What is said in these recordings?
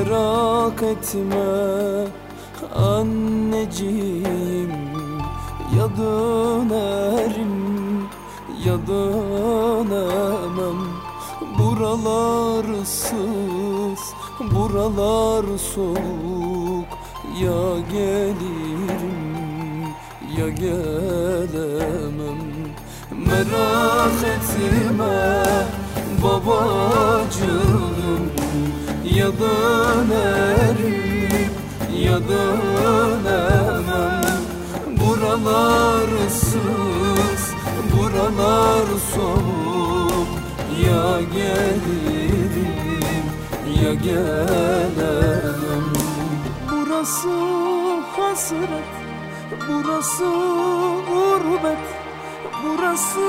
Merak etme. Anneciğim Ya dönerim ya dönemem. Buralar ıssız, buralar soğuk. Ya gelirim ya gelemem. Merak etme babacığım Ya dönerim ya dönemem Buralar ıssız, buralar soğuk. Ya gelirim ya gelemem Burası hasret, burası gurbet. Burası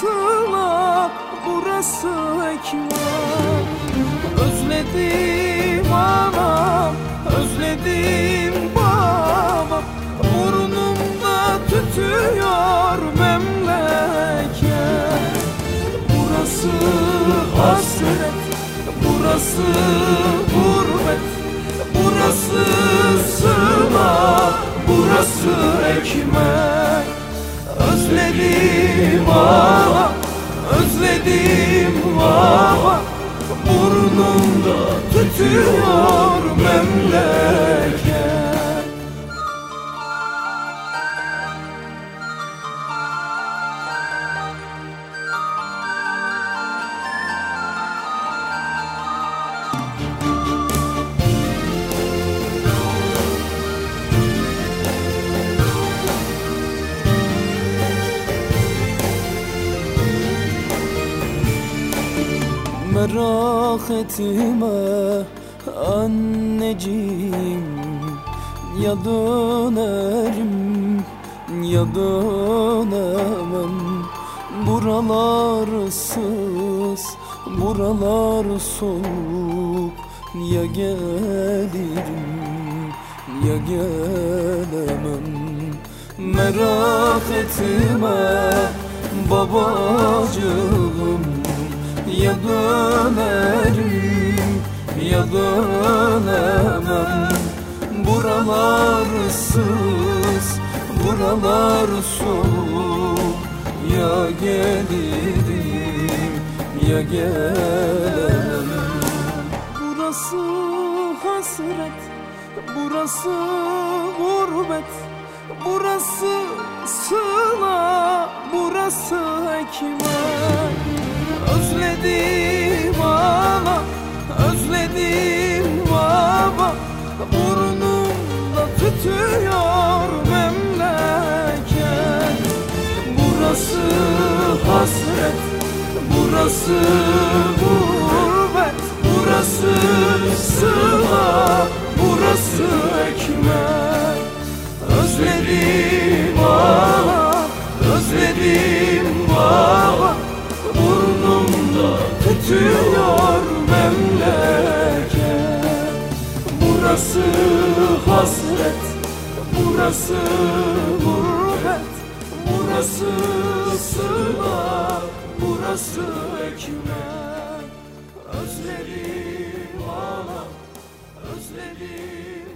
sıla, burası ekmek Özledim anam, özledim babam Burnumda tütüyor memleket. Burası hasret, burası gurbet Burası sıla, burası ekmek. Özledim baba, özledim baba Burnumda tütüyor memleket Merak etme anneciğim Ya dönerim ya dönemem. Buralar ıssız, buralar soğuk. Ya gelirim ya gelemem. Merak etme babacığım dönerim ya dönemem Buralar ıssız, buralar soğuk. Ya gelirim ya gelemem. Burası hasret, burası gurbet. Burası sıla, burası ekmek Özledim burası gurbet Burası sıla, burası ekmek. Özledim ana, özledim baba Burnumda tütüyor memleket. Burası hasret, burası gurbet Burası sıla, burası ekmek Özledim ana, özledim